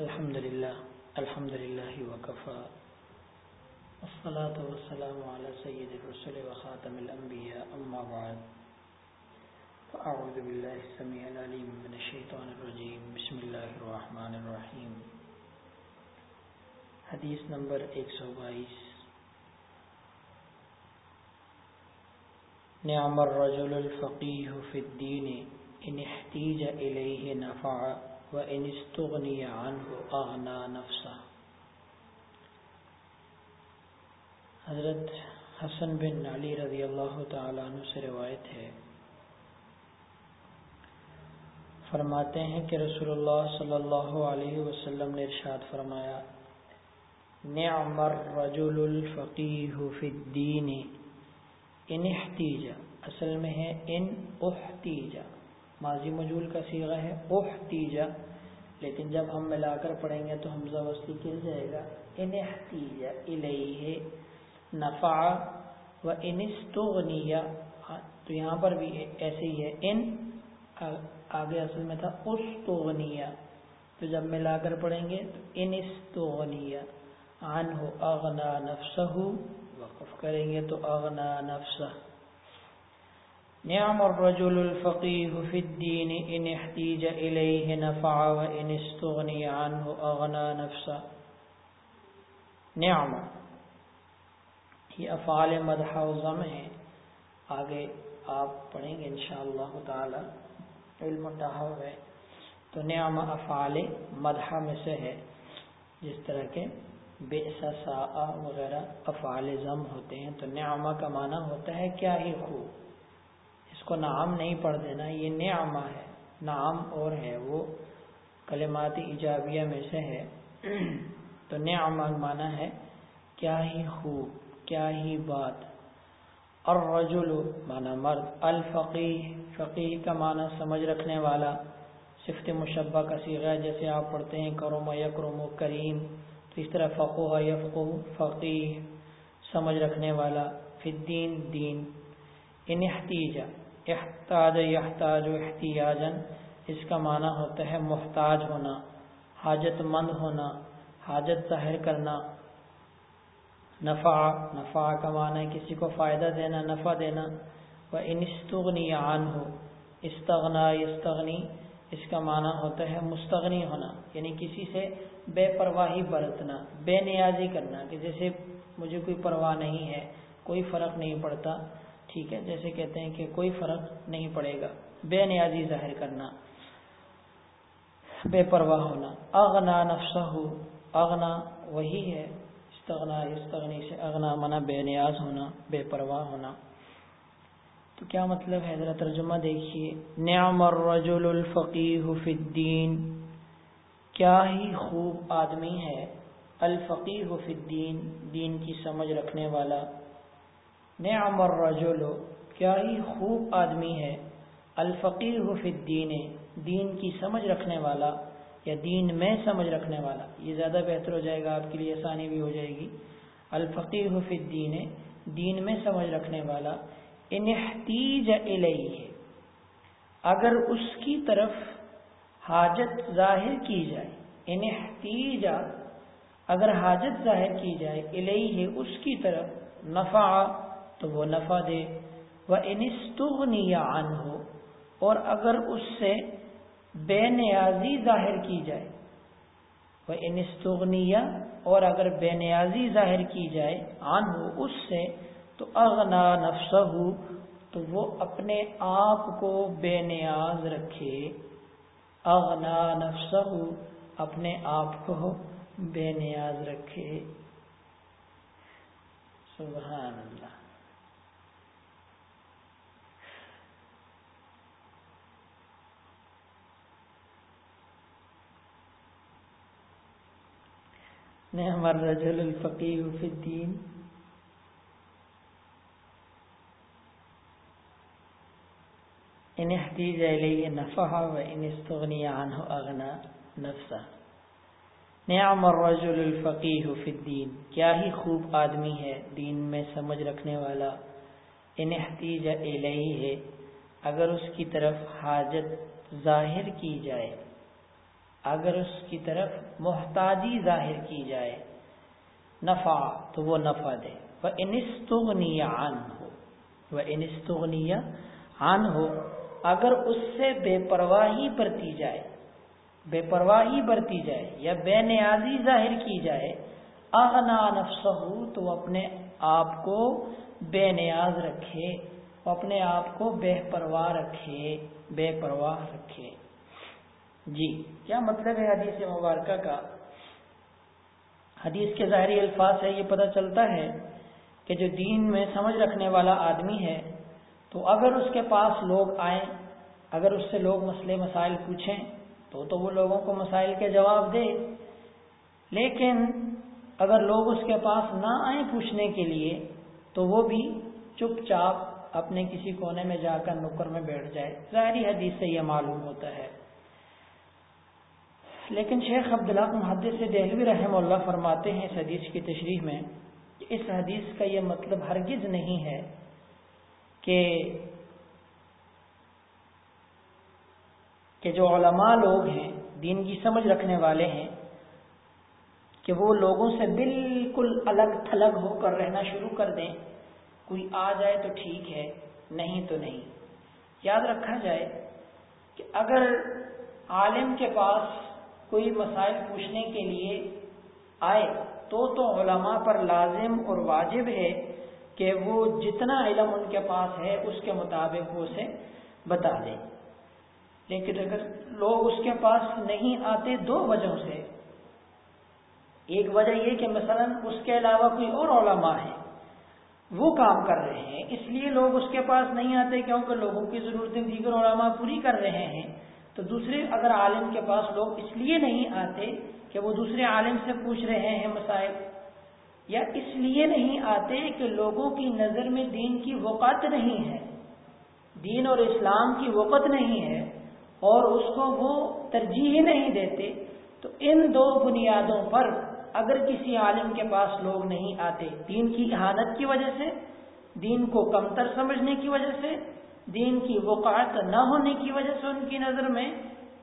الحمد لله الحمد لله وكفى والصلاة والسلام على سيد الرسل وخاتم الأنبياء أما بعد۔ فأعوذ بالله السميع العليم من الشيطان الرجيم بسم الله الرحمن الرحيم حدیث نمبر 122 نعم الرجل الفقيه في الدين إن احتيج إليه نفع۔ وإن استغني عنه أغنى نفسه۔ حضرت حسن بن علی رضی اللہ تعالیٰ عنہ سے روایت ہے۔ فرماتے ہیں کہ رسول اللہ صلی اللہ علیہ وسلم نے ارشاد فرمایا، نعم الرجل الفقیح فی الدین، ان احتیجا اصل میں ہے ان احتیجا ماضی مجول کا سیغہ ہے، احتیجا، لیکن جب ہم ملا کر پڑھیں گے تو حمزہ وسطی گر جائے گا؟ ان احتیجا الیہ، نفع و ان استغنیہ تو یہاں پر بھی ایسے ہی ہے، ان آگے اصل میں تھا استغنیہ تو جب ملا کر پڑھیں گے تو ان استغنیہ عنہ اغنا نفسہ وقف کریں گے تو اغنا نفسہ نعم الرجل الفقيه في الدين إن احتيج إليه نفع وإن استغني عنه أغنى نفسه. نعم. یہ افعال مدح و ضم ہے آگے آپ پڑھیں گے انشاءاللہ تعالی. علم تحو ہے. تو نعم افعال مدح میں سے ہے. جس طرح کے بے سا وغیرہ افعال ضم ہوتے ہیں. تو نعمہ کا معنی ہوتا ہے کیا ہی خوب. کو نام نہیں پڑھ دینا، یہ نعمہ ہے۔ نام اور ہے وہ کلمات ایجابیہ میں سے ہے۔ تو نعمہ معنی ہے، کیا ہی خوب، کیا ہی بات۔ الرجل معنی مرد الفقیح فقیح کا معنی سمجھ رکھنے والا، صفت مشبہ کا سیغہ جیسے آپ پڑھتے ہیں، کرم یکرم کریم۔ تو اس طرح فقو یفقو فقیح سمجھ رکھنے والا، فی الدین، دین۔ ان احتیجہ احتاج یحتاج و احتیاجن اس کا معنی ہوتا ہے محتاج ہونا، حاجت مند ہونا، حاجت ظاہر کرنا۔ نفع نفع کا معنی ہے کسی کو فائدہ دینا، نفع دینا۔ و انستغنی عن ہو استغنا استغنی اس کا معنی ہوتا ہے مستغنی ہونا یعنی کسی سے بے پرواہی برتنا، بے نیازی کرنا کہ جیسے مجھے کوئی پرواہ نہیں ہے، کوئی فرق نہیں پڑتا۔ ٹھیک ہے، جیسے کہتے ہیں کہ کوئی فرق نہیں پڑے گا۔ بے نیازی ظاہر کرنا، بے پرواہ ہونا۔ اغنا نفسہ اغنا وہی ہے استغنا استغنی سے اغنا منا بے نیاز ہونا، بے پرواہ ہونا۔ تو کیا مطلب ہے؟ ذرا ترجمہ دیکھیے۔ نعم الرجل الفقیح فی الدین۔ کیا ہی خوب آدمی ہے الفقیح فی الدین، دین کی سمجھ رکھنے والا۔ نعم الرجل، کیا ہی خوب آدمی ہے الفقیح فی الدین، دین کی سمجھ رکھنے والا یا دین میں سمجھ رکھنے والا، یہ زیادہ بہتر ہو جائے گا، آپ کے لیے آسانی بھی ہو جائے گی۔ الفقیح فی الدین، دین میں سمجھ رکھنے والا، ان احتیج الیہ، اگر اس کی طرف حاجت ظاہر کی جائے، ان احتیج، اگر حاجت ظاہر کی جائے، الیہ اس کی طرف نفع تو وہ نفع دے۔ وہ انستغنی عن ہو اور اگر اس سے بے نیازی ظاہر کی جائے۔ وہ انستغنیہ اور اگر بے نیازی ظاہر کی جائے عن ہو اس سے، تو اغنا نفس تو وہ اپنے آپ کو بے نیاز رکھے۔ اغنا نفس اپنے آپ کو بے نیاز رکھے۔ سبحان اللہ۔ نعم الرجل الفقيه في الدين. ان احتیج الیہ نفع و ان استغنی عنہ اغنا نفسہ نعم الرجل الفقیح فی الدین کیا ہی خوب آدمی ہے دین میں سمجھ رکھنے والا. ان احتیج الیہ اگر اس کی طرف حاجت ظاہر کی جائے اگر اس کی طرف محتاجی ظاہر کی جائے نفع، تو وہ نفع دے۔ وہ انستغنی عن ہو وہ انستغنی عن ہو اگر اس سے بے پرواہی برتی جائے، بے پرواہی برتی جائے یا بے نیازی ظاہر کی جائے اغنا نفسہ تو اپنے آپ کو بے نیاز رکھے اپنے آپ کو بے پرواہ رکھے، بے پرواہ رکھے۔ جی کیا مطلب ہے حدیث مبارکہ کا؟ حدیث کے ظاہری الفاظ سے یہ پتہ چلتا ہے کہ جو دین میں سمجھ رکھنے والا آدمی ہے، تو اگر اس کے پاس لوگ آئیں، اگر اس سے لوگ مسئلے، مسائل پوچھیں، تو تو وہ لوگوں کو مسائل کے جواب دے۔ لیکن اگر لوگ اس کے پاس نہ آئیں پوچھنے کے لیے، تو وہ بھی چپ چاپ اپنے کسی کونے میں جا کر نکر میں بیٹھ جائے۔ ظاہری حدیث سے یہ معلوم ہوتا ہے۔ لیکن شیخ عبداللہ محدث سے دہلوی رحم اللہ فرماتے ہیں اس حدیث کی تشریح میں کہ اس حدیث کا یہ مطلب ہرگز نہیں ہے کہ کہ جو علماء لوگ ہیں، دین کی سمجھ رکھنے والے ہیں، کہ وہ لوگوں سے بالکل الگ تھلگ ہو کر رہنا شروع کر دیں، کوئی آ جائے تو ٹھیک ہے، نہیں تو نہیں۔ یاد رکھا جائے کہ اگر عالم کے پاس کوئی مسائل پوچھنے کے لیے آئے، تو تو علماء پر لازم اور واجب ہے کہ وہ جتنا علم ان کے پاس ہے، اس کے مطابق وہ اسے بتا دیں۔ لیکن اگر لوگ اس کے پاس نہیں آتے دو وجہوں سے، ایک وجہ یہ کہ مثلا اس کے علاوہ کوئی اور علماء ہے وہ کام کر رہے ہیں، اس لیے لوگ اس کے پاس نہیں آتے کیونکہ لوگوں کی ضرورتیں دیگر علماء پوری کر رہے ہیں۔ تو دوسرے اگر عالم کے پاس لوگ اس لیے نہیں آتے کہ وہ دوسرے عالم سے پوچھ رہے ہیں مسائل، یا اس لیے نہیں آتے کہ لوگوں کی نظر میں دین کی وقت نہیں ہے، دین اور اسلام کی وقت نہیں ہے اور اس کو وہ ترجیح نہیں دیتے، تو ان دو بنیادوں پر اگر کسی عالم کے پاس لوگ نہیں آتے، دین کی احانت کی وجہ سے، دین کو کمتر سمجھنے کی وجہ سے دین کی وقعت نہ ہونے کی وجہ سے ان کی نظر میں،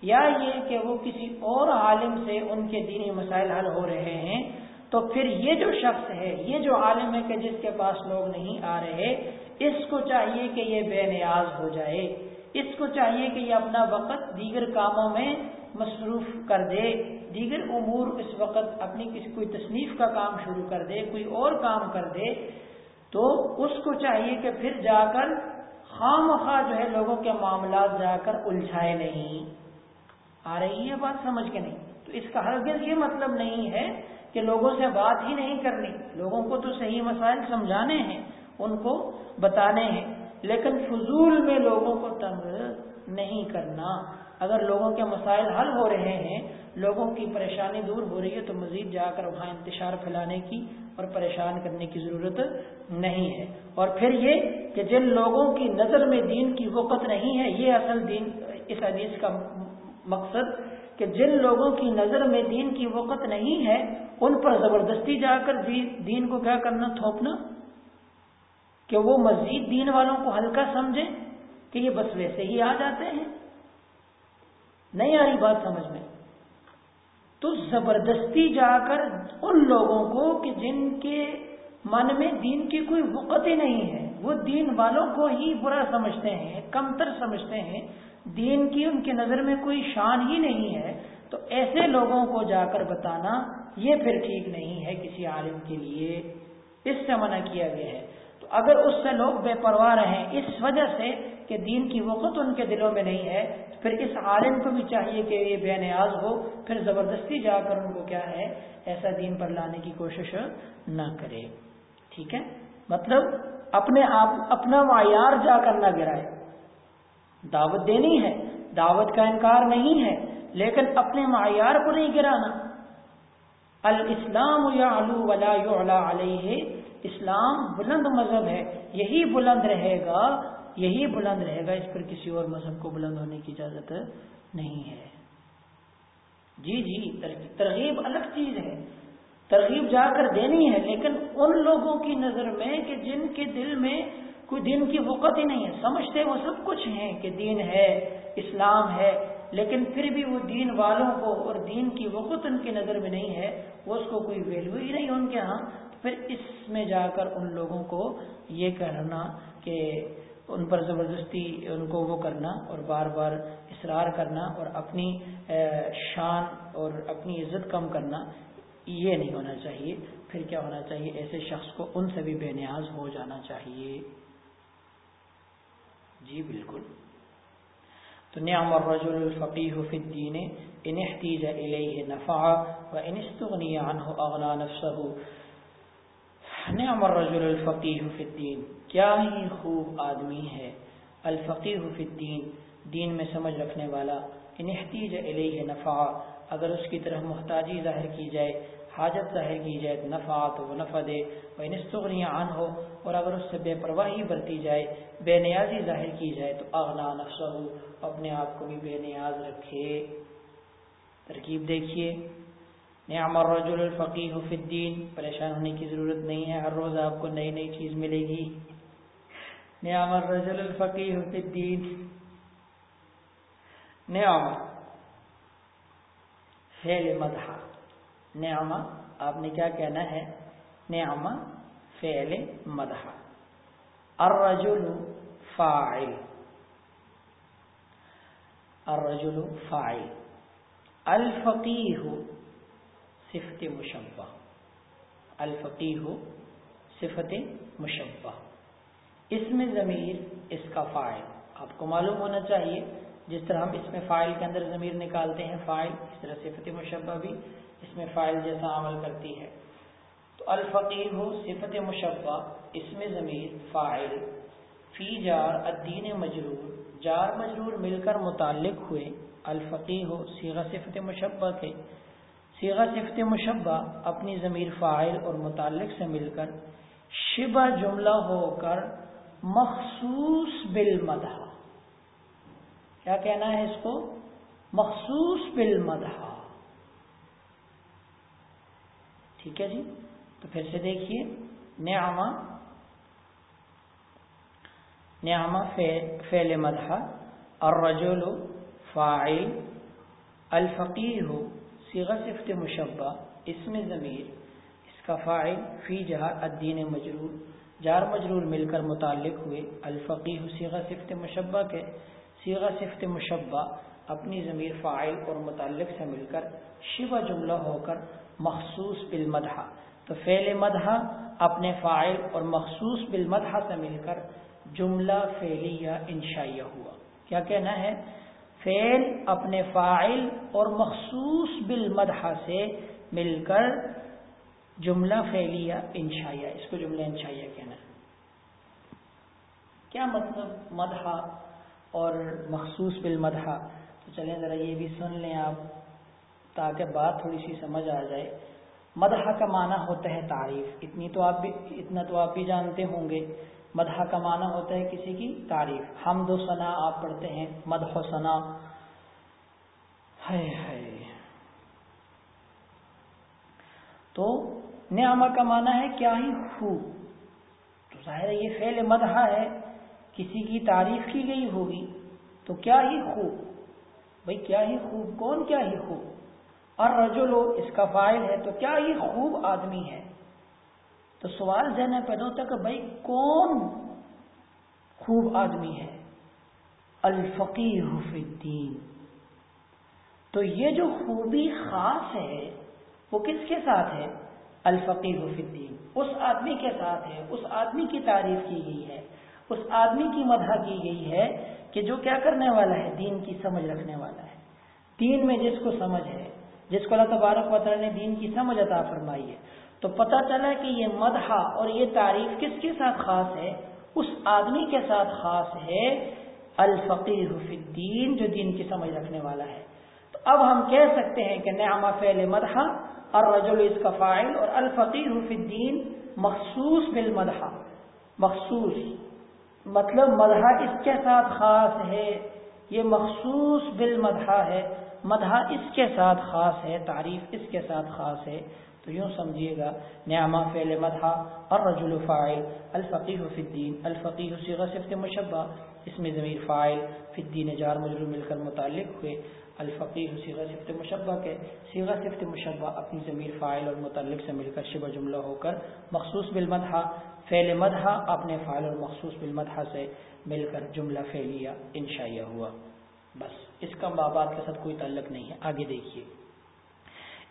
یا یہ کہ وہ کسی اور عالم سے ان کے دینی مسائل حل ہو رہے ہیں، تو پھر یہ جو شخص ہے، یہ جو عالم ہے کہ جس کے پاس لوگ نہیں آ رہے، اس کو چاہیے کہ یہ بے نیاز ہو جائے، اس کو چاہیے کہ یہ اپنا وقت دیگر کاموں میں مصروف کر دے، دیگر امور اس وقت اپنی کسی، کوئی تصنیف کا کام شروع کر دے، کوئی اور کام کر دے، تو اس کو چاہیے کہ پھر جا کر خام خواہ جو ہے لوگوں کے معاملات جا کر الجھائے نہیں۔ آ رہی ہے بات سمجھ کے نہیں۔ تو اس کا ہرگز یہ مطلب نہیں ہے کہ لوگوں سے بات ہی نہیں کرنی۔ لوگوں کو تو صحیح مسائل سمجھانے ہیں، ان کو بتانے ہیں۔ لیکن فضول میں لوگوں کو تنگ نہیں کرنا۔ اگر لوگوں کے مسائل حل ہو رہے ہیں، لوگوں کی پریشانی دور ہو رہی ہے، تو مزید جا کر وہاں انتشار پھیلانے کی اور پریشان کرنے کی ضرورت نہیں ہے۔ اور پھر یہ کہ جن لوگوں کی نظر میں دین کی وقت نہیں ہے، یہ اصل دین اس حدیث کا مقصد کہ جن لوگوں کی نظر میں دین کی وقت نہیں ہے، ان پر زبردستی جا کر دین کو کیا کرنا، تھوپنا، کہ وہ مزید دین والوں کو ہلکا سمجھیں کہ یہ بس ویسے ہی آ جاتے ہیں۔ نہیں آ رہی بات سمجھ میں۔ تو زبردستی جا کر ان لوگوں کو کہ جن کے من میں دین کی کوئی وقت ہی نہیں ہے، وہ دین والوں کو ہی برا سمجھتے ہیں، کمتر سمجھتے ہیں، دین کی ان کے نظر میں کوئی شان ہی نہیں ہے۔ تو ایسے لوگوں کو جا کر بتانا، یہ پھر ٹھیک نہیں ہے کسی عالم کے لیے۔ اس سے منع کیا گیا ہے۔ تو اگر اس سے لوگ بے پرواہ رہیں، اس وجہ سے کہ دین کی وقت ان کے دلوں میں نہیں ہے، پھر اس عالم کو بھی چاہیے کہ یہ بے نیاز ہو، پھر زبردستی جا کر ان کو کیا ہے، ایسا دین پر لانے کی کوشش نہ کرے۔ ٹھیک ہے؟ مطلب اپنے آپ، اپنا معیار جا کر نہ گرائے۔ دعوت دینی ہے، دعوت کا انکار نہیں ہے، لیکن اپنے معیار کو نہیں گرانا۔ الاسلام یا ولا علیہ، اسلام بلند مذہب ہے، یہی بلند رہے گا یہی بلند رہے گا، اس پر کسی اور مذہب کو بلند ہونے کی اجازت نہیں ہے۔ جی جی ترغیب الگ چیز ہے۔ ترغیب جا کر دینی ہے، لیکن ان لوگوں کی نظر میں کہ جن کے دل میں کوئی دین کی وقت ہی نہیں ہے۔ سمجھتے وہ سب کچھ ہیں کہ دین ہے، اسلام ہے، لیکن پھر بھی وہ دین والوں کو اور دین کی وقت ان کی نظر میں نہیں ہے، وہ اس کو کوئی ویلو ہی نہیں ان کے ہاں۔ پھر اس میں جا کر ان لوگوں کو یہ کہنا کہ ان پر زبردستی ان کو وہ کرنا اور بار بار اصرار کرنا اور اپنی شان اور اپنی عزت کم کرنا، یہ نہیں ہونا چاہیے۔ پھر کیا ہونا چاہیے؟ ایسے شخص کو ان سے بھی بے نیاز ہو جانا چاہیے۔ جی بالکل۔ تو نعم الرجل الفقیح فی الدین، ان احتیج الیہ نفع و ان استغنی عنہ اغنا نفسه نعم الرجل الفقیح فی الدین۔ کیا ہی خوب آدمی ہے۔ الفقیح فی الدین، دین میں سمجھ رکھنے والا۔ ان احتیج الیہ نفع، اگر اس کی طرف محتاجی ظاہر کی جائے، حاجت ظاہر کی جائے نفع تو وہ نفع دے۔ وہ انستغنی عن ہو اور اگر اس سے بے پرواہی برتی جائے، بے نیازی ظاہر کی جائے، تو اغنا نفسہ اپنے آپ کو بھی بے نیاز رکھے۔ ترکیب دیکھیے۔ نعم الرجل الفقیح فی الدین، پریشان ہونے کی ضرورت نہیں ہے، ہر روز آپ کو نئی نئی چیز ملے گی۔ نعم الرجل الفقیح فی الدین نعم. فعل مدح. نعم. آپ نے کیا کہنا ہے؟ نعم. فعل مدح. الرجل فاعل. الرجل فاعل. الفقیح صفت مشبہ. الفقیح صفت مشبہ. اس میں ضمیر اس کا فائل۔ آپ کو معلوم ہونا چاہیے، جس طرح ہم اس میں فائل کے اندر ضمیر نکالتے ہیں، فائل، اس طرح صفت مشبہ بھی اس میں فائل جیسا عمل کرتی ہے۔ تو الفقیر ہو صفت مشبہ، اس میں ضمیر فائل۔ فی جار الدین مجرور، جار مجرور مل کر متعلق ہوئے الفقی ہو سیغ صفت مشبہ کے۔ سیغ صفت مشبہ اپنی ضمیر فائل اور متعلق سے مل کر شبہ جملہ ہو کر مخصوص بالمدہ کیا کہنا ہے اس کو؟ مخصوص بالمدہ ٹھیک ہے جی؟ تو پھر سے دیکھیے۔ نعمہ۔ نعمہ فعل مدح۔ الرجل فاعل۔ الفقیر ہو صفت مشبہ۔ اسم ضمیر۔ اس کا فاعل فی جہاں الدین مجرور۔ جار مجرور مل کر متعلق ہوئے الفقی سیغ صفت مشبہ کے سیغ صفت مشبہ اپنی ضمیر فائل اور متعلق سے مل کر شبہ جملہ ہو کر مخصوص بالمدح تو فعل مدح اپنے فائل اور مخصوص بالمدح سے مل کر جملہ فعلی یا انشائیہ ہوا۔ کیا کہنا ہے؟ فعل اپنے فائل اور مخصوص بالمدح سے مل کر جملہ فعلیہ انشائیہ، اس کو جملہ انشائیہ کہنا ہے۔ کیا مطلب مدح اور مخصوص بالمدح تو چلیں ذرا یہ بھی سن لیں آپ، تاکہ بات تھوڑی سی سمجھ آ جائے۔ مدح کا معنی ہوتا ہے تعریف۔ اتنی تو آپ بھی، اتنا تو آپ بھی جانتے ہوں گے۔ مدح کا معنی ہوتا ہے کسی کی تعریف۔ حمد و ثنا آپ پڑھتے ہیں، مدح و ثنا۔ ہے تو نعمہ کا معنی ہے کیا ہی خوب تو ظاہر ہے یہ فعل مدح ہے، کسی کی تعریف کی گئی ہوگی تو کیا ہی خوب بھائی کیا ہی خوب کون کیا ہی خوب اور رجولو اس کا فائل ہے تو کیا ہی خوب آدمی ہے؟ تو سوال ذہن پیدا ہوتا کہ بھائی کون خوب آدمی ہے؟ الفقی الدین۔ تو یہ جو خوبی خاص ہے، وہ کس کے ساتھ ہے؟ الفقی الدین۔ اس آدمی کے ساتھ ہے، اس آدمی کی تعریف کی گئی ہے، اس آدمی کی مدح کی گئی ہے کہ جو کیا کرنے والا ہے، دین کی سمجھ رکھنے والا ہے۔ دین میں جس کو سمجھ ہے، جس کو اللہ تبارک و نے دین کی سمجھ عطا فرمائی ہے، تو پتہ چلا کہ یہ مدح اور یہ تعریف کس کے ساتھ خاص ہے؟ اس آدمی کے ساتھ خاص ہے الفقیر فی الدین، جو دین کی سمجھ رکھنے والا ہے۔ تو اب ہم کہہ سکتے ہیں کہ نعمہ فعل مدح اور رجل اس کا فائل اور الفقیر فی الدین مخصوص بالمدح مخصوص. مطلب مدح اس کے ساتھ خاص ہے. یہ مخصوص بالمدح ہے. مدح اس کے ساتھ خاص ہے. تعریف اس کے ساتھ خاص ہے. تو یوں سمجھیے گا. نعمہ، فعل مدح اور رجول فائل الفقی فی الدین. الفقی صفت مشبہ. اس میں ضمیر فائل فی الدین جار مجرور مل کر متعلق ہوئے. الفقی سیغہ صفت مشبہ کے سیغہ صفت مشبہ اپنی ضمیر فائل اور متعلق سے مل کر شبہ جملہ ہو کر مخصوص بالمدحہ، فعل مدحہ اپنے فائل اور مخصوص بالمدحہ سے مل کر جملہ فعلیہ انشائیہ ہوا۔ بس اس کا بابات کے ساتھ کوئی تعلق نہیں ہے۔ آگے دیکھیے۔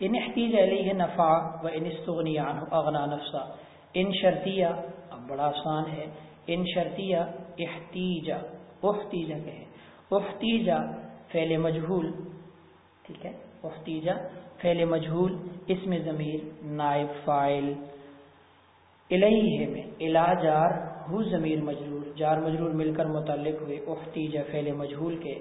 ان احتیج علیہ نفع و ان استغنی عنہ اغنا نفسا۔ ان شرطیہ، اب بڑا آسان ہے۔ ان شرطیہ احتیجا احتیجا کہے احتیجا فعل مجہول، ٹھیک ہے احتیجا فعل مجہول اس میں ضمیر، نائب فائل الیہ میں الا جار، ہو ضمیر مجرور، جار مجرور مل کر متعلق ہوئے احتیجا فعل مجہول کے۔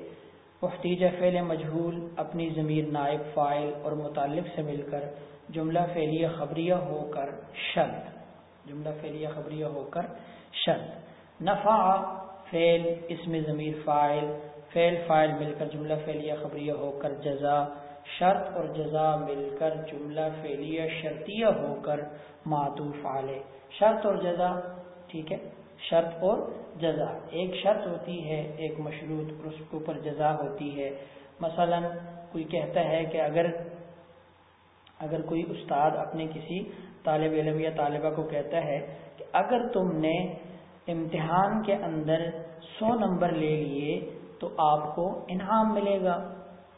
احتیجا فعل مجہول اپنی ضمیر نائب فائل اور متعلق سے مل کر جملہ فعلیہ خبریہ ہو کر شرط جملہ فعلیہ خبریہ ہو کر شرط نفع، فعل اس میں ضمیر فائل فعل فائل مل کر جملہ فعلیہ، خبریہ ہو کر جزا، شرط اور جزا مل کر جملہ فعلیہ، شرطیہ ہو کر معطوف علیہ۔ شرط اور جزا، ٹھیک ہے؟ شرط اور جزا۔ ایک شرط ہوتی ہے، ایک مشروط اور اس کے اوپر جزا ہوتی ہے۔ مثلا کوئی کہتا ہے کہ اگر اگر کوئی استاد اپنے کسی طالب علم یا طالبہ کو کہتا ہے کہ اگر تم نے امتحان کے اندر سو نمبر لے لیے تو آپ کو انعام ملے گا۔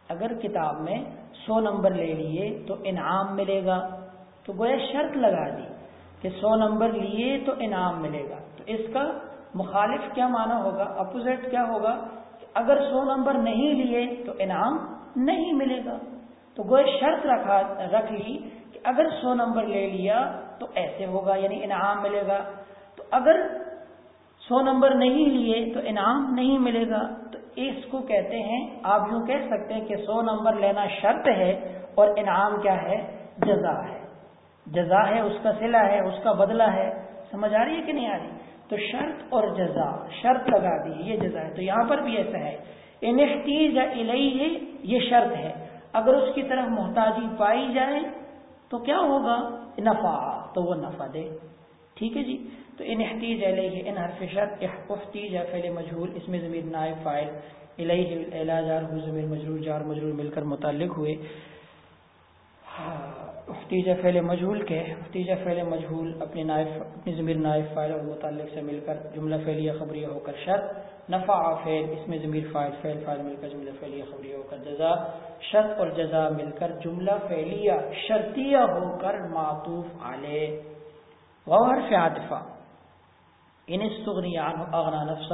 اگر کتاب میں سو نمبر لے لیے تو انعام ملے گا۔ تو گویا شرط لگا دی کہ سو نمبر لیے تو انعام ملے گا۔ تو اس کا مخالف کیا معنی ہوگا؟ اپوزٹ کیا ہوگا؟ کہ اگر سو نمبر نہیں لیے تو انعام نہیں ملے گا۔ تو گوئے شرط رکھا، رکھ لی کہ اگر سو نمبر لے لیا تو ایسے ہوگا یعنی انعام ملے گا۔ تو اگر سو نمبر نہیں لیے تو انعام نہیں ملے گا۔ تو اس کو کہتے ہیں، آپ یوں کہہ سکتے ہیں کہ سو نمبر لینا شرط ہے اور انعام کیا ہے؟ جزا ہے۔ جزا ہے، اس کا سلا ہے، اس کا بدلہ ہے۔ سمجھ آ رہی ہے کہ نہیں آ رہی؟ تو شرط اور جزا، شرط لگا دی، یہ جزا ہے۔ تو یہاں پر بھی ایسا ہے۔ انحتیج الیہ، یہ شرط ہے۔ اگر اس کی طرف محتاجی پائی جائے تو کیا ہوگا؟ نفع، تو وہ نفع دے۔ ٹھیک ہے جی؟ تو انحتیج علیہ، ان حرف شرط احتیج فعل مجہول اس میں ضمیر نائب فائل الیہ الجار ضمیر مجرور جار مجرور مل کر متعلق ہوئے۔ افتیجہ فعل مجہول کے افتیجہ فعل مجہول اپنی نائف اپنی ضمیر نائف فائل اور متعلق سے مل کر جملہ فعلیہ خبریہ ہو کر شرط، نفع فعل، اس میں ضمیر فائل فعل فائل مل کر جملہ فعلیہ خبریہ ہو کر جزا، شرط اور جزا مل کر جملہ فعلیہ شرطیہ ہو کر معطوف علیہ۔ غور فعاطفہ ان استغنی عنہ اغنا نفسہ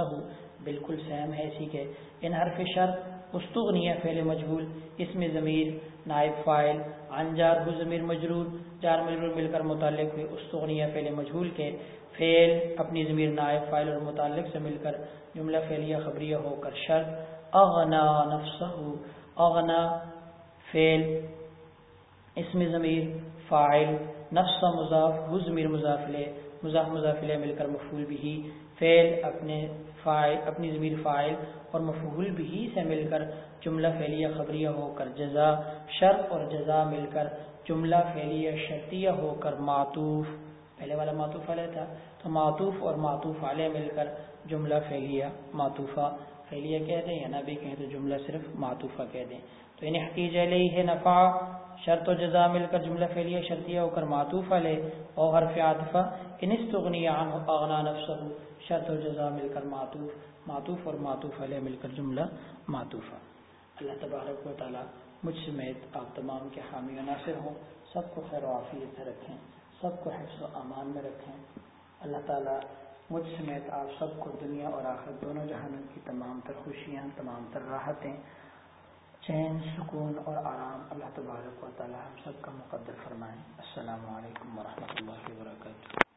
بالکل سیم ہے اسی کے۔ ان حرف شرط استغنیہ فعل مجہول۔ اس میں ضمیر، نائب فائل انجار ہو ضمیر مجرور۔ جار مجرور مل کر متعلق ہوئے استغنیہ فعل مجہول کے۔ فعل اپنی ضمیر نائب فائل اور متعلق سے مل کر جملہ فعلیہ خبریہ ہو کر شرط اغنا نفسہ اغنا فعل اس میں ضمیر فائل نفس مضاف ہو ضمیر مضافلے مضاف مضافلے مل کر مفول بھی فعل اپنے فائل اپنی ضمیر فائل اور مفہول بھی سے مل کر جملہ فعلیہ خبریہ ہو کر جزا شرط اور جزا مل کر جملہ فعلیہ شرطیہ ہو کر معطوف۔ پہلے والا معطوف علیہ تھا، تو معطوف اور معطوف علیہ مل کر جملہ فعلیہ معطوفہ۔ فعلیہ کہہ دیں یا نہ بھی کہیں تو جملہ صرف معطوفہ کہہ دیں۔ تو یعنی انہیں حقیج علیہ نفع۔ شرط و جزا مل کر جملہ فعلیہ شرطیہ ہو کر معطوف علیہ اور حرف عاطفہ انستغنی عنہ، اغنا نفسہ شرط و جزا مل کر معطوف معطوف اور معطوف علیہ مل کر جملہ معطوفہ۔ اللہ تبارک و تعالیٰ مجھ سمیت آپ تمام کے حامی و ناصر ہوں، سب کو خیر و عافیت سے رکھیں، سب کو حفظ و امان میں رکھیں۔ اللہ تعالیٰ مجھ سمیت آپ سب کو دنیا اور آخر دونوں جہانوں کی تمام تر خوشیاں، تمام تر راحتیں چین، سکون اور آرام اللہ تبارک و تعالیٰ ہم سب کا مقدر فرمائیں السلام علیکم ورحمۃ اللہ وبرکاتہ۔